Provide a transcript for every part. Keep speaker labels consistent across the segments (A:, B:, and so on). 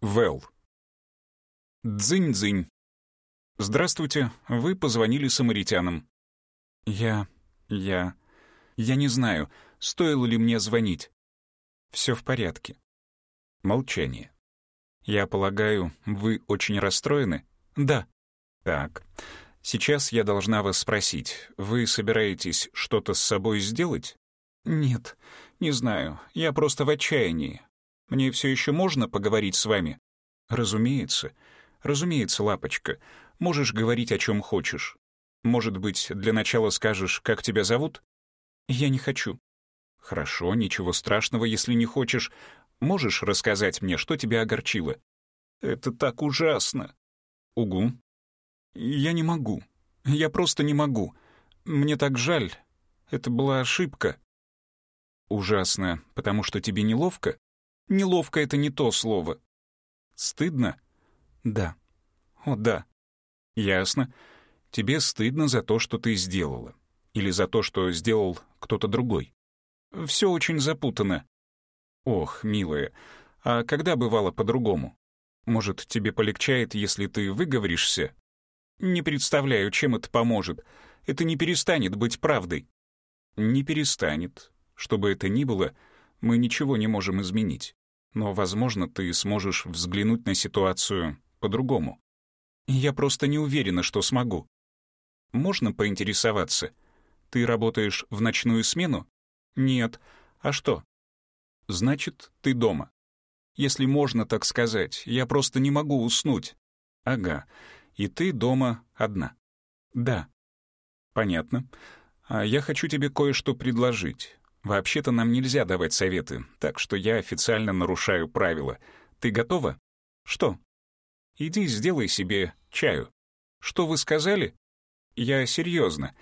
A: Вэл. Дзынь-дзынь. Здравствуйте, вы позвонили самаритянам. Я... я... я не знаю, стоило ли мне звонить. Все в порядке. Молчание. Я полагаю, вы очень расстроены? Да. Так. Сейчас я должна вас спросить, вы собираетесь что-то с собой сделать? Нет, не знаю, я просто в отчаянии. Мне все еще можно поговорить с вами? Разумеется. Разумеется, лапочка. Можешь говорить о чем хочешь. Может быть, для начала скажешь, как тебя зовут? Я не хочу. Хорошо, ничего страшного, если не хочешь. Можешь рассказать мне, что тебя огорчило? Это так ужасно. Угу. Я не могу. Я просто не могу. Мне так жаль. Это была ошибка. Ужасно, потому что тебе неловко? Неловко — это не то слово. Стыдно? Да. О, да. Ясно. Тебе стыдно за то, что ты сделала. Или за то, что сделал кто-то другой. Все очень запутано. Ох, милая, а когда бывало по-другому? Может, тебе полегчает, если ты выговоришься? Не представляю, чем это поможет. Это не перестанет быть правдой. Не перестанет. Что бы это ни было, мы ничего не можем изменить. Но, возможно, ты сможешь взглянуть на ситуацию по-другому. Я просто не уверена, что смогу. Можно поинтересоваться? Ты работаешь в ночную смену? Нет. А что? Значит, ты дома. Если можно так сказать, я просто не могу уснуть. Ага. И ты дома одна. Да. Понятно. А я хочу тебе кое-что предложить. Вообще-то нам нельзя давать советы, так что я официально нарушаю правила. Ты готова? Что? Иди сделай себе чаю. Что вы сказали? Я серьезно.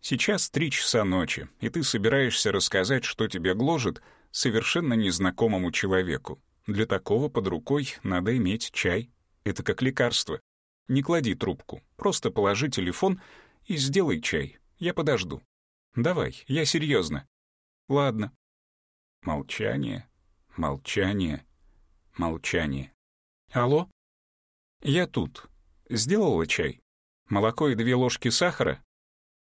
A: Сейчас три часа ночи, и ты собираешься рассказать, что тебя гложет, совершенно незнакомому человеку. Для такого под рукой надо иметь чай. Это как лекарство. Не клади трубку, просто положи телефон и сделай чай. Я подожду. Давай, я серьезно. Ладно. Молчание, молчание, молчание. Алло? Я тут. Сделала чай? Молоко и две ложки сахара?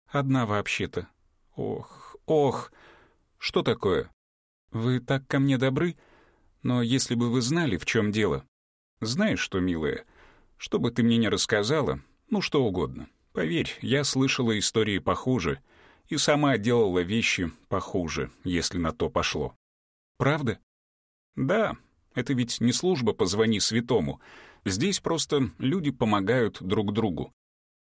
A: Одна вообще-то. Ох, ох. Что такое? Вы так ко мне добры? Но если бы вы знали, в чем дело... Знаешь что, милая, что бы ты мне ни рассказала, ну что угодно. Поверь, я слышала истории похуже и сама делала вещи похуже, если на то пошло. Правда? Да, это ведь не служба «позвони святому». Здесь просто люди помогают друг другу.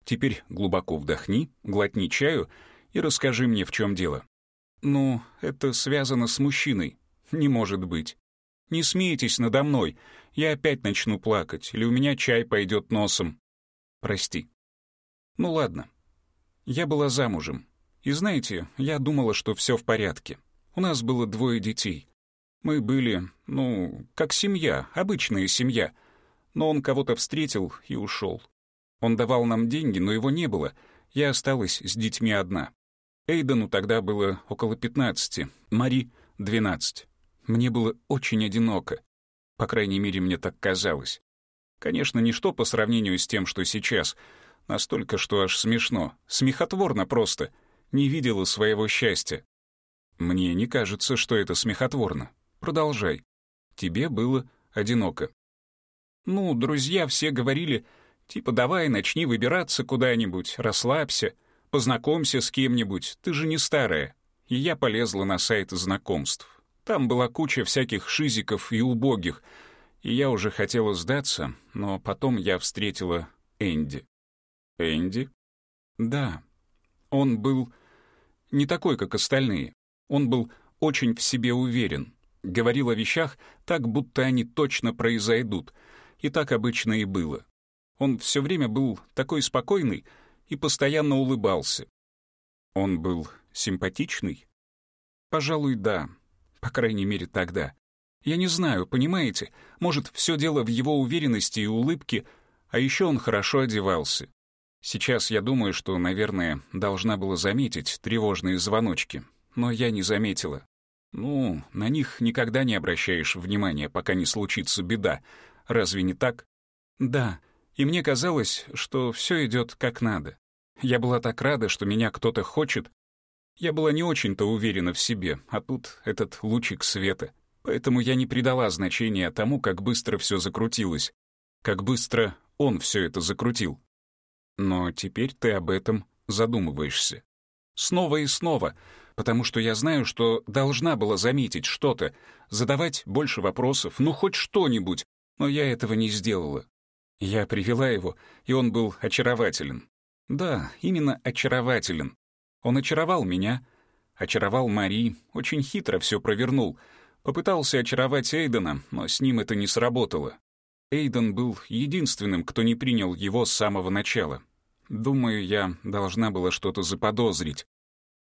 A: Теперь глубоко вдохни, глотни чаю и расскажи мне, в чем дело. Ну, это связано с мужчиной. Не может быть. Не смейтесь надо мной. Я опять начну плакать, или у меня чай пойдет носом. Прости. Ну ладно. Я была замужем. И знаете, я думала, что все в порядке. У нас было двое детей. Мы были, ну, как семья, обычная семья. Но он кого-то встретил и ушел. Он давал нам деньги, но его не было. Я осталась с детьми одна. Эйдену тогда было около пятнадцати, Мари — двенадцать. Мне было очень одиноко. По крайней мере, мне так казалось. Конечно, ничто по сравнению с тем, что сейчас. Настолько, что аж смешно. Смехотворно просто. Не видела своего счастья. Мне не кажется, что это смехотворно. Продолжай. Тебе было одиноко. Ну, друзья все говорили, типа, давай, начни выбираться куда-нибудь, расслабься, познакомься с кем-нибудь, ты же не старая. И я полезла на сайт знакомств. Там была куча всяких шизиков и убогих, и я уже хотела сдаться, но потом я встретила Энди. Энди? Да. Он был не такой, как остальные. Он был очень в себе уверен, говорил о вещах так, будто они точно произойдут, и так обычно и было. Он все время был такой спокойный и постоянно улыбался. Он был симпатичный? Пожалуй, да. По крайней мере, тогда. Я не знаю, понимаете, может, все дело в его уверенности и улыбке, а еще он хорошо одевался. Сейчас я думаю, что, наверное, должна была заметить тревожные звоночки, но я не заметила. Ну, на них никогда не обращаешь внимания, пока не случится беда, Разве не так? Да, и мне казалось, что все идет как надо. Я была так рада, что меня кто-то хочет. Я была не очень-то уверена в себе, а тут этот лучик света. Поэтому я не придала значения тому, как быстро все закрутилось. Как быстро он все это закрутил. Но теперь ты об этом задумываешься. Снова и снова, потому что я знаю, что должна была заметить что-то, задавать больше вопросов, ну хоть что-нибудь, но я этого не сделала. Я привела его, и он был очарователен. Да, именно очарователен. Он очаровал меня, очаровал Мари, очень хитро все провернул. Попытался очаровать Эйдена, но с ним это не сработало. Эйден был единственным, кто не принял его с самого начала. Думаю, я должна была что-то заподозрить.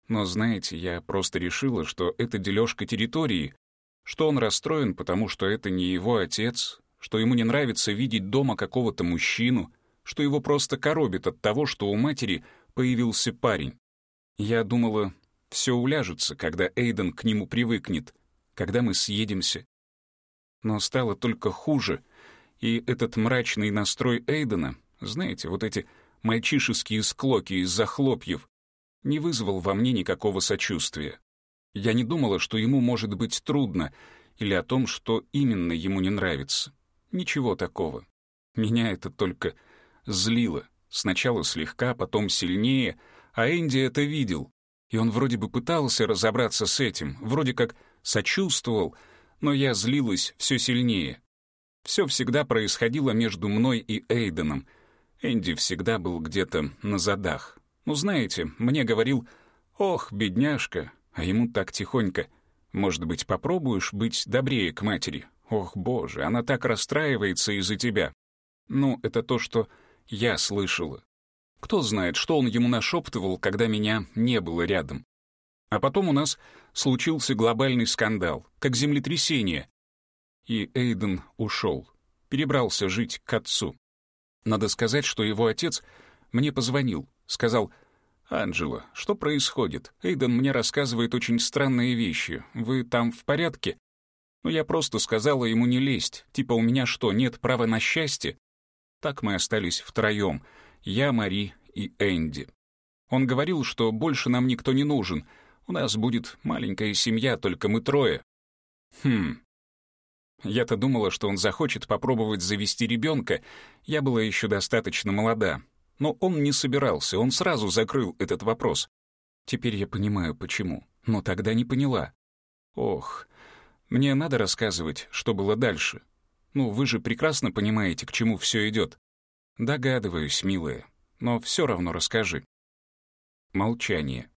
A: Но, знаете, я просто решила, что это дележка территории, что он расстроен, потому что это не его отец, что ему не нравится видеть дома какого-то мужчину, что его просто коробит от того, что у матери появился парень. Я думала, все уляжется, когда Эйден к нему привыкнет, когда мы съедемся. Но стало только хуже, и этот мрачный настрой Эйдена, знаете, вот эти мальчишеские склоки из-за хлопьев, не вызвал во мне никакого сочувствия. Я не думала, что ему может быть трудно, или о том, что именно ему не нравится. Ничего такого. Меня это только злило. Сначала слегка, потом сильнее, а Энди это видел. И он вроде бы пытался разобраться с этим, вроде как сочувствовал, но я злилась все сильнее. Все всегда происходило между мной и Эйденом. Энди всегда был где-то на задах. Ну, знаете, мне говорил «Ох, бедняжка», а ему так тихонько «Может быть, попробуешь быть добрее к матери? Ох, боже, она так расстраивается из-за тебя». Ну, это то, что я слышала. Кто знает, что он ему нашептывал, когда меня не было рядом. А потом у нас случился глобальный скандал, как землетрясение. И Эйден ушел, перебрался жить к отцу. Надо сказать, что его отец мне позвонил, сказал, «Анджела, что происходит? Эйден мне рассказывает очень странные вещи. Вы там в порядке?» Но я просто сказала ему не лезть, типа у меня что, нет права на счастье? Так мы остались втроем, я, Мари и Энди. Он говорил, что больше нам никто не нужен, у нас будет маленькая семья, только мы трое. Хм. Я-то думала, что он захочет попробовать завести ребенка, я была еще достаточно молода. Но он не собирался, он сразу закрыл этот вопрос. Теперь я понимаю, почему, но тогда не поняла. Ох, мне надо рассказывать, что было дальше. Ну, вы же прекрасно понимаете, к чему все идет. Догадываюсь, милая, но все равно расскажи. Молчание.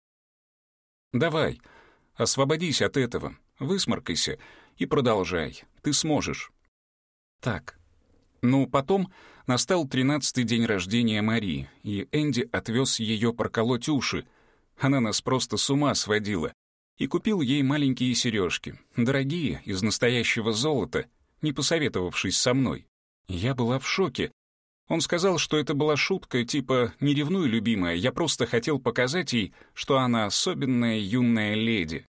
A: Давай, освободись от этого, высморкайся и продолжай. Ты сможешь. Так. Ну, потом настал тринадцатый день рождения Марии, и Энди отвез ее проколоть уши. Она нас просто с ума сводила и купил ей маленькие сережки, дорогие, из настоящего золота, не посоветовавшись со мной. Я была в шоке. Он сказал, что это была шутка, типа «не ревнуй, любимая, я просто хотел показать ей, что она особенная юная леди».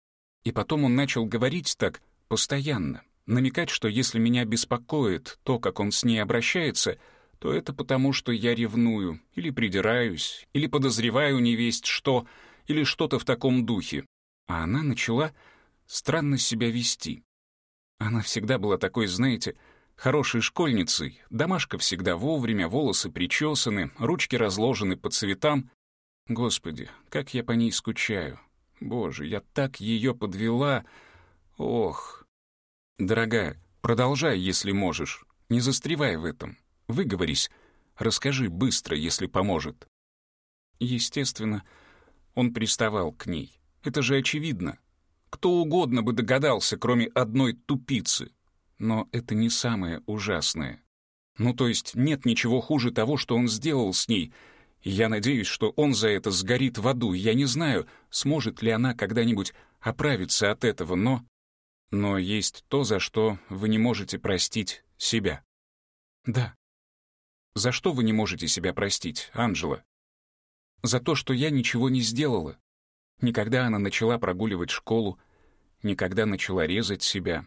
A: И потом он начал говорить так постоянно, намекать, что если меня беспокоит то, как он с ней обращается, то это потому, что я ревную, или придираюсь, или подозреваю невесть что, или что-то в таком духе а она начала странно себя вести. Она всегда была такой, знаете, хорошей школьницей, домашка всегда вовремя, волосы причесаны, ручки разложены по цветам. Господи, как я по ней скучаю. Боже, я так ее подвела. Ох. Дорогая, продолжай, если можешь. Не застревай в этом. Выговорись. Расскажи быстро, если поможет. Естественно, он приставал к ней. Это же очевидно. Кто угодно бы догадался, кроме одной тупицы. Но это не самое ужасное. Ну, то есть нет ничего хуже того, что он сделал с ней. я надеюсь, что он за это сгорит в аду. Я не знаю, сможет ли она когда-нибудь оправиться от этого, но... Но есть то, за что вы не можете простить себя. Да. За что вы не можете себя простить, Анжела? За то, что я ничего не сделала. Никогда она начала прогуливать школу, никогда начала резать себя.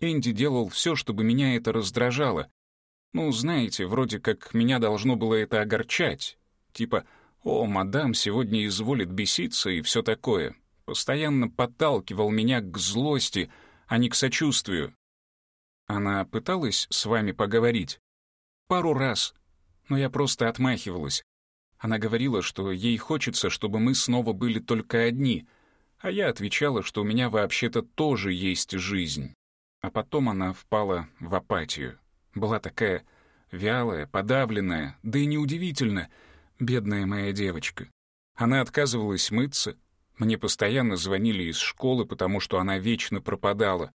A: Энди делал все, чтобы меня это раздражало, Ну, знаете, вроде как меня должно было это огорчать. Типа, о, мадам сегодня изволит беситься и все такое. Постоянно подталкивал меня к злости, а не к сочувствию. Она пыталась с вами поговорить? Пару раз, но я просто отмахивалась. Она говорила, что ей хочется, чтобы мы снова были только одни, а я отвечала, что у меня вообще-то тоже есть жизнь. А потом она впала в апатию. Была такая вялая, подавленная, да и неудивительно, бедная моя девочка. Она отказывалась мыться, мне постоянно звонили из школы, потому что она вечно пропадала.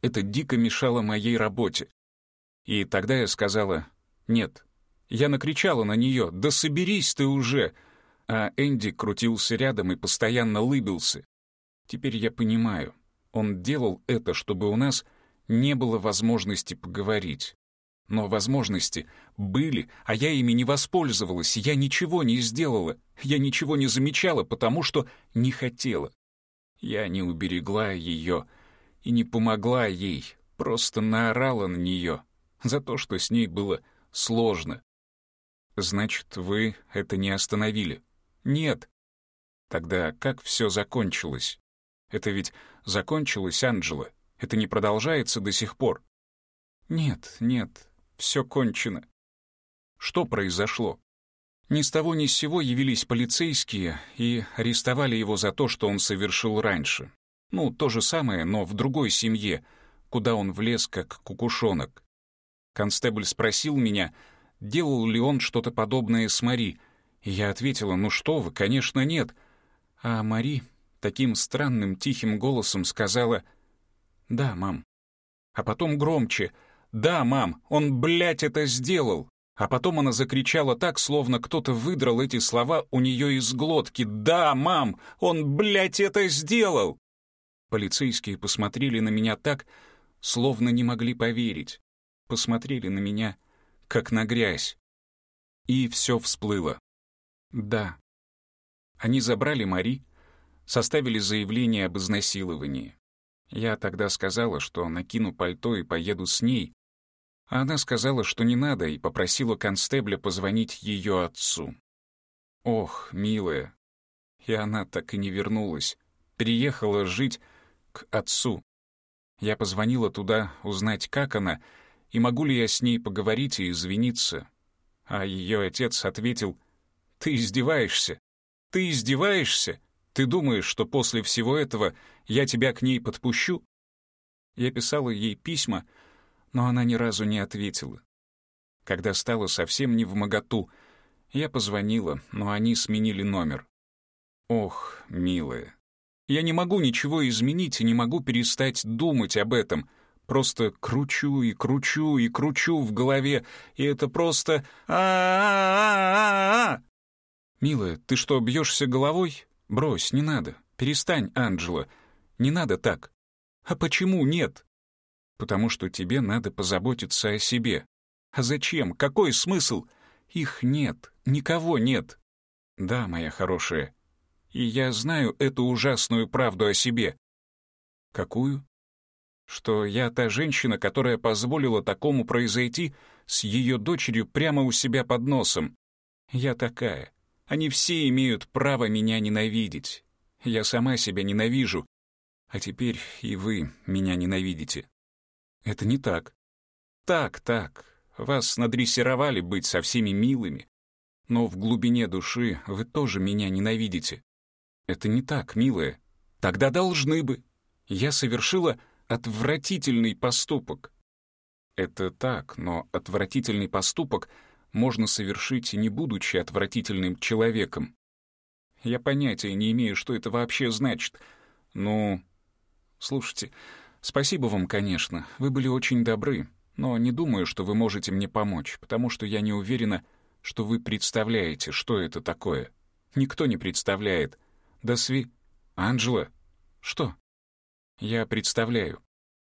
A: Это дико мешало моей работе. И тогда я сказала «нет». Я накричала на нее «да соберись ты уже!» А Энди крутился рядом и постоянно лыбился. Теперь я понимаю, он делал это, чтобы у нас не было возможности поговорить. Но возможности были, а я ими не воспользовалась, я ничего не сделала, я ничего не замечала, потому что не хотела. Я не уберегла ее и не помогла ей, просто наорала на нее за то, что с ней было сложно. Значит, вы это не остановили? Нет. Тогда как все закончилось? Это ведь закончилось, Анджела. Это не продолжается до сих пор. Нет, нет, все кончено. Что произошло? Ни с того ни с сего явились полицейские и арестовали его за то, что он совершил раньше. Ну, то же самое, но в другой семье, куда он влез как кукушонок. Констебль спросил меня, делал ли он что-то подобное с Мари, и я ответила, ну что вы, конечно, нет. А Мари таким странным тихим голосом сказала «Да, мам». А потом громче — «Да, мам, он, блядь, это сделал!» А потом она закричала так, словно кто-то выдрал эти слова у нее из глотки. «Да, мам, он, блядь, это сделал!» Полицейские посмотрели на меня так, словно не могли поверить. Посмотрели на меня, как на грязь. И все всплыло. Да. Они забрали Мари, составили заявление об изнасиловании. Я тогда сказала, что накину пальто и поеду с ней, она сказала, что не надо, и попросила констебля позвонить ее отцу. Ох, милая. И она так и не вернулась. Переехала жить к отцу. Я позвонила туда узнать, как она, и могу ли я с ней поговорить и извиниться. А ее отец ответил, «Ты издеваешься? Ты издеваешься? Ты думаешь, что после всего этого я тебя к ней подпущу?» Я писала ей письма, но она ни разу не ответила. Когда стало совсем не в моготу, я позвонила, но они сменили номер. Ох, милая, я не могу ничего изменить и не могу перестать думать об этом. Просто кручу и кручу и кручу в голове, и это просто а а а а Милая, ты что, бьешься головой? Брось, не надо. Перестань, Анджела. Не надо так. А почему нет? Потому что тебе надо позаботиться о себе. А зачем? Какой смысл? Их нет, никого нет. Да, моя хорошая, и я знаю эту ужасную правду о себе. Какую? Что я та женщина, которая позволила такому произойти с ее дочерью прямо у себя под носом. Я такая. Они все имеют право меня ненавидеть. Я сама себя ненавижу. А теперь и вы меня ненавидите. Это не так. Так, так. Вас надрессировали быть со всеми милыми. Но в глубине души вы тоже меня ненавидите. Это не так, милая. Тогда должны бы. Я совершила отвратительный поступок. Это так, но отвратительный поступок можно совершить, не будучи отвратительным человеком. Я понятия не имею, что это вообще значит. Ну, слушайте, Спасибо вам, конечно, вы были очень добры, но не думаю, что вы можете мне помочь, потому что я не уверена, что вы представляете, что это такое. Никто не представляет. Да сви... Анджела? Что? Я представляю.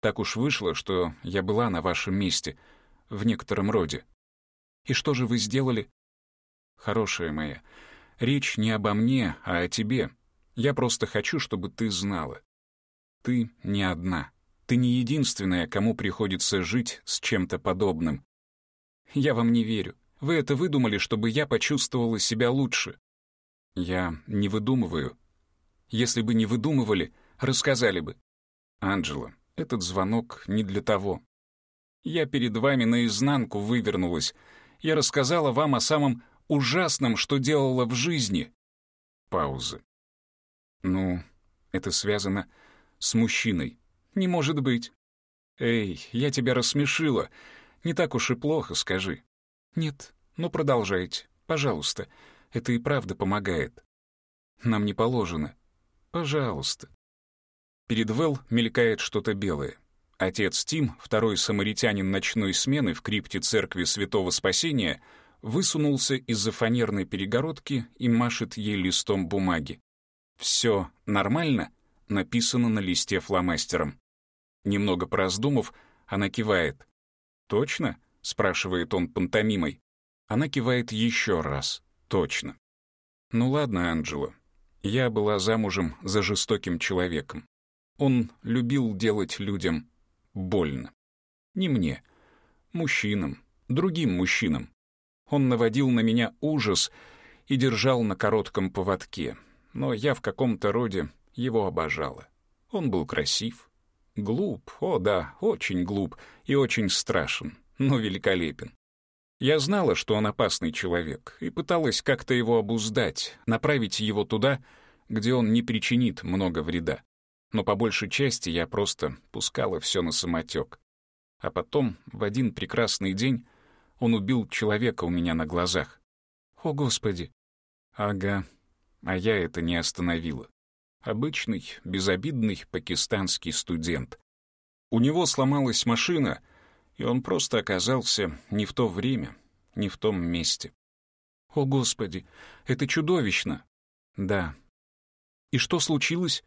A: Так уж вышло, что я была на вашем месте, в некотором роде. И что же вы сделали? Хорошая моя, речь не обо мне, а о тебе. Я просто хочу, чтобы ты знала. Ты не одна. Ты не единственная, кому приходится жить с чем-то подобным. Я вам не верю. Вы это выдумали, чтобы я почувствовала себя лучше. Я не выдумываю. Если бы не выдумывали, рассказали бы. Анджела, этот звонок не для того. Я перед вами наизнанку вывернулась. Я рассказала вам о самом ужасном, что делала в жизни. Пауза. Ну, это связано с мужчиной. Не может быть. Эй, я тебя рассмешила. Не так уж и плохо, скажи. Нет, ну продолжайте, пожалуйста. Это и правда помогает. Нам не положено. Пожалуйста. Перед Вэл мелькает что-то белое. Отец Тим, второй самаритянин ночной смены в крипте церкви Святого Спасения, высунулся из-за фанерной перегородки и машет ей листом бумаги. «Все нормально?» — написано на листе фломастером. Немного пораздумав, она кивает. «Точно?» — спрашивает он пантомимой. Она кивает еще раз. «Точно». «Ну ладно, Анджело. Я была замужем за жестоким человеком. Он любил делать людям больно. Не мне, мужчинам, другим мужчинам. Он наводил на меня ужас и держал на коротком поводке, но я в каком-то роде его обожала. Он был красив, глуп, о да, очень глуп и очень страшен, но великолепен. Я знала, что он опасный человек, и пыталась как-то его обуздать, направить его туда, где он не причинит много вреда но по большей части я просто пускала все на самотек. А потом, в один прекрасный день, он убил человека у меня на глазах. О, Господи! Ага, а я это не остановила. Обычный, безобидный пакистанский студент. У него сломалась машина, и он просто оказался не в то время, не в том месте. О, Господи, это чудовищно! Да. И что случилось?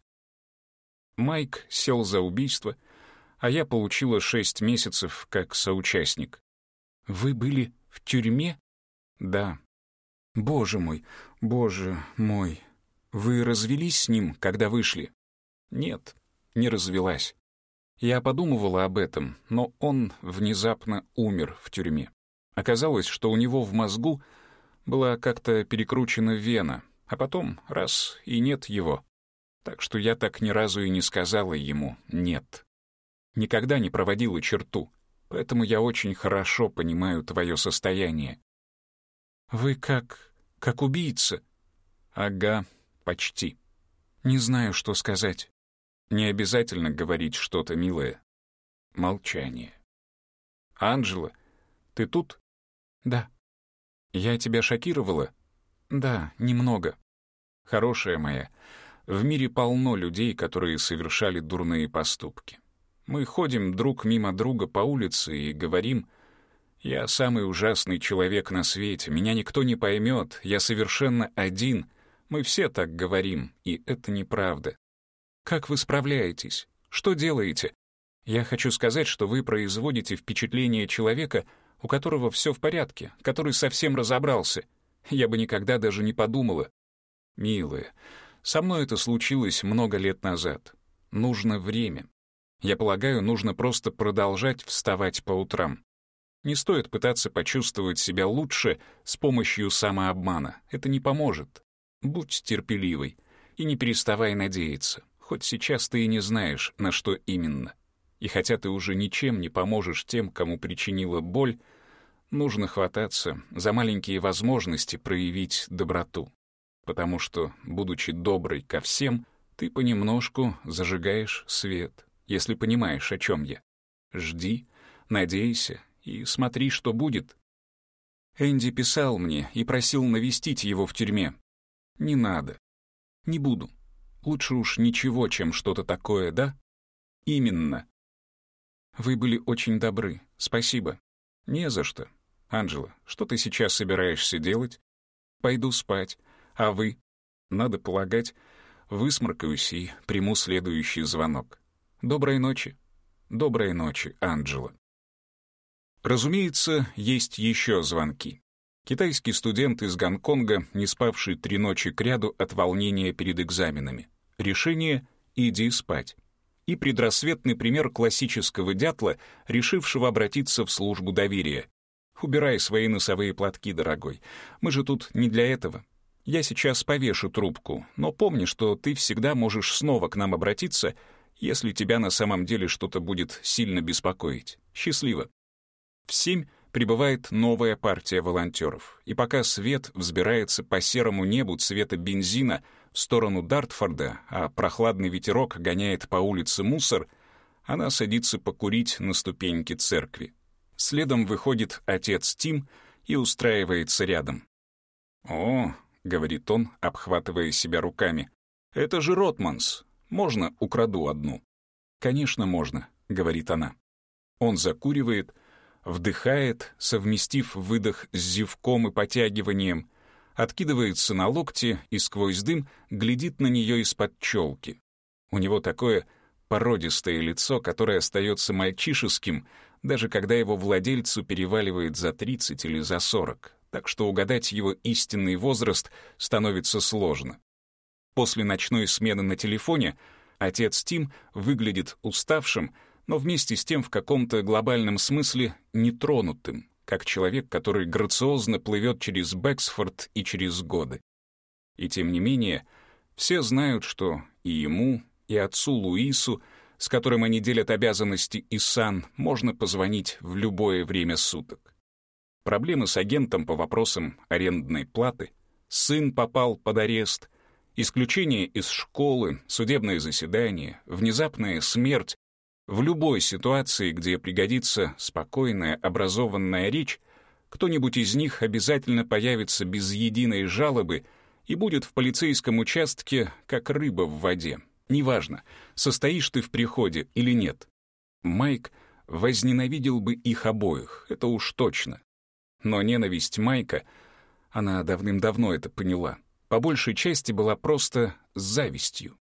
A: Майк сел за убийство, а я получила шесть месяцев как соучастник. Вы были в тюрьме? Да. Боже мой, боже мой. Вы развелись с ним, когда вышли? Нет, не развелась. Я подумывала об этом, но он внезапно умер в тюрьме. Оказалось, что у него в мозгу была как-то перекручена вена, а потом раз — и нет его. Так что я так ни разу и не сказала ему «нет». Никогда не проводила черту, поэтому я очень хорошо понимаю твое состояние. Вы как... как убийца? Ага, почти. Не знаю, что сказать. Не обязательно говорить что-то милое. Молчание. Анжела, ты тут? Да. Я тебя шокировала? Да, немного. Хорошая моя, в мире полно людей, которые совершали дурные поступки. Мы ходим друг мимо друга по улице и говорим «Я самый ужасный человек на свете, меня никто не поймет, я совершенно один». Мы все так говорим, и это неправда. Как вы справляетесь? Что делаете? Я хочу сказать, что вы производите впечатление человека, у которого все в порядке, который совсем разобрался. Я бы никогда даже не подумала. Милая, со мной это случилось много лет назад. Нужно время. Я полагаю, нужно просто продолжать вставать по утрам. Не стоит пытаться почувствовать себя лучше с помощью самообмана. Это не поможет. Будь терпеливой и не переставай надеяться, хоть сейчас ты и не знаешь, на что именно. И хотя ты уже ничем не поможешь тем, кому причинила боль, нужно хвататься за маленькие возможности проявить доброту потому что, будучи доброй ко всем, ты понемножку зажигаешь свет, если понимаешь, о чем я. Жди, надейся и смотри, что будет. Энди писал мне и просил навестить его в тюрьме. Не надо. Не буду. Лучше уж ничего, чем что-то такое, да? Именно. Вы были очень добры. Спасибо. Не за что. Анжела, что ты сейчас собираешься делать? Пойду спать. А вы? Надо полагать, высморкаюсь и приму следующий звонок. Доброй ночи. Доброй ночи, Анджела. Разумеется, есть еще звонки. Китайский студент из Гонконга, не спавший три ночи кряду от волнения перед экзаменами. Решение — иди спать. И предрассветный пример классического дятла, решившего обратиться в службу доверия. Убирай свои носовые платки, дорогой. Мы же тут не для этого. Я сейчас повешу трубку, но помни, что ты всегда можешь снова к нам обратиться, если тебя на самом деле что-то будет сильно беспокоить. Счастливо. В семь прибывает новая партия волонтеров, и пока свет взбирается по серому небу цвета бензина в сторону Дартфорда, а прохладный ветерок гоняет по улице мусор, она садится покурить на ступеньке церкви. Следом выходит отец Тим и устраивается рядом. «О», — говорит он, обхватывая себя руками, — «это же Ротманс. Можно украду одну?» «Конечно, можно», — говорит она. Он закуривает, вдыхает, совместив выдох с зевком и потягиванием, откидывается на локти и сквозь дым глядит на нее из-под челки. У него такое породистое лицо, которое остается мальчишеским, даже когда его владельцу переваливает за 30 или за 40, так что угадать его истинный возраст становится сложно. После ночной смены на телефоне отец Тим выглядит уставшим, но вместе с тем в каком-то глобальном смысле нетронутым, как человек, который грациозно плывет через Бэксфорд и через годы. И тем не менее, все знают, что и ему, и отцу Луису, с которым они делят обязанности и сан, можно позвонить в любое время суток. Проблемы с агентом по вопросам арендной платы, сын попал под арест, исключение из школы, судебное заседание, внезапная смерть в любой ситуации, где пригодится спокойная, образованная речь, кто-нибудь из них обязательно появится без единой жалобы и будет в полицейском участке, как рыба в воде. Неважно, состоишь ты в приходе или нет. Майк возненавидел бы их обоих, это уж точно. Но ненависть Майка, она давным-давно это поняла, по большей части была просто завистью.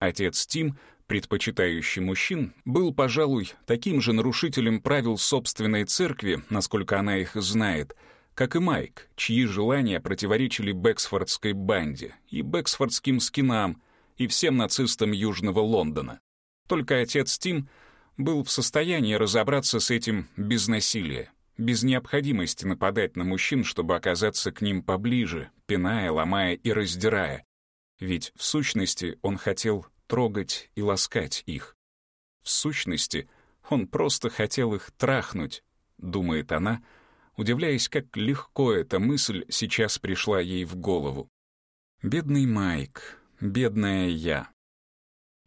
A: Отец Тим — предпочитающий мужчин, был, пожалуй, таким же нарушителем правил собственной церкви, насколько она их знает, как и Майк, чьи желания противоречили Бэксфордской банде и Бэксфордским скинам и всем нацистам Южного Лондона. Только отец Тим был в состоянии разобраться с этим без насилия, без необходимости нападать на мужчин, чтобы оказаться к ним поближе, пиная, ломая и раздирая. Ведь в сущности он хотел трогать и ласкать их. В сущности, он просто хотел их трахнуть, думает она, удивляясь, как легко эта мысль сейчас пришла ей в голову. «Бедный Майк, бедная я».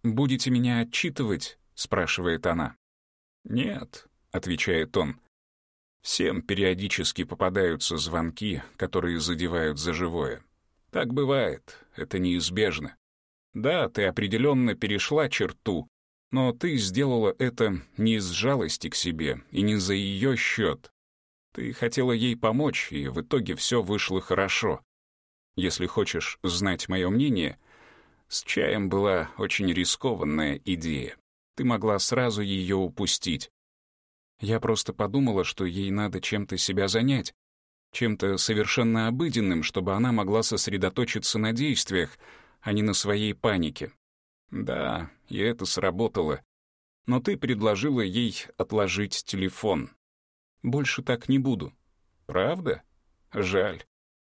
A: «Будете меня отчитывать?» — спрашивает она. «Нет», — отвечает он. «Всем периодически попадаются звонки, которые задевают за живое. Так бывает, это неизбежно. Да, ты определенно перешла черту, но ты сделала это не из жалости к себе и не за ее счет. Ты хотела ей помочь, и в итоге все вышло хорошо. Если хочешь знать мое мнение, с чаем была очень рискованная идея. Ты могла сразу ее упустить. Я просто подумала, что ей надо чем-то себя занять, чем-то совершенно обыденным, чтобы она могла сосредоточиться на действиях, а не на своей панике. Да, и это сработало. Но ты предложила ей отложить телефон. Больше так не буду. Правда? Жаль.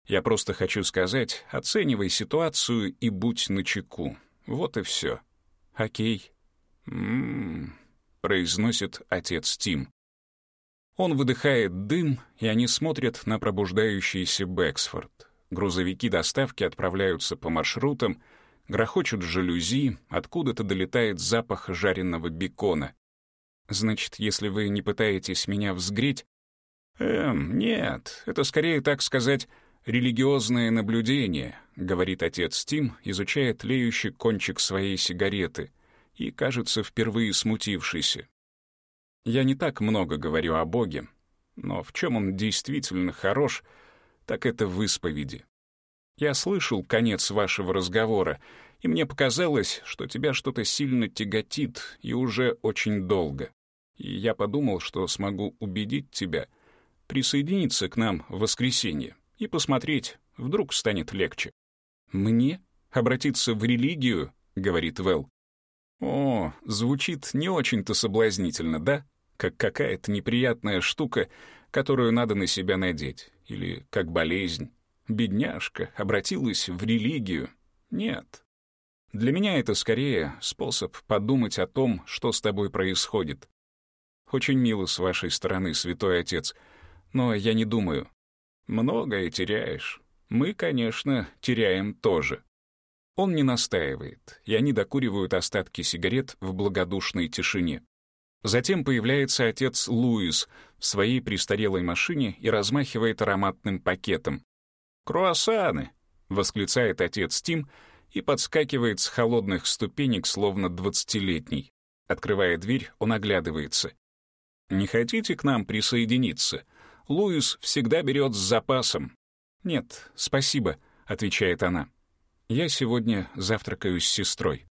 A: Я просто хочу сказать, оценивай ситуацию и будь начеку. Вот и все. Окей. М-м-м, произносит отец Тим. Он выдыхает дым, и они смотрят на пробуждающийся Бэксфорд. Грузовики доставки отправляются по маршрутам, грохочут жалюзи, откуда-то долетает запах жареного бекона. Значит, если вы не пытаетесь меня взгреть... Эм, нет, это скорее, так сказать, религиозное наблюдение, говорит отец Тим, изучая тлеющий кончик своей сигареты и, кажется, впервые смутившийся. Я не так много говорю о Боге, но в чем он действительно хорош — так это в исповеди. Я слышал конец вашего разговора, и мне показалось, что тебя что-то сильно тяготит и уже очень долго. И я подумал, что смогу убедить тебя присоединиться к нам в воскресенье и посмотреть, вдруг станет легче. «Мне? Обратиться в религию?» — говорит Вэл. «О, звучит не очень-то соблазнительно, да? Как какая-то неприятная штука которую надо на себя надеть, или как болезнь. Бедняжка обратилась в религию. Нет. Для меня это скорее способ подумать о том, что с тобой происходит. Очень мило с вашей стороны, святой отец, но я не думаю. Многое теряешь. Мы, конечно, теряем тоже. Он не настаивает, и они докуривают остатки сигарет в благодушной тишине. Затем появляется отец Луис в своей престарелой машине и размахивает ароматным пакетом. «Круассаны!» — восклицает отец Тим и подскакивает с холодных ступенек, словно двадцатилетний. Открывая дверь, он оглядывается. «Не хотите к нам присоединиться? Луис всегда берет с запасом». «Нет, спасибо», — отвечает она. «Я сегодня завтракаю с сестрой».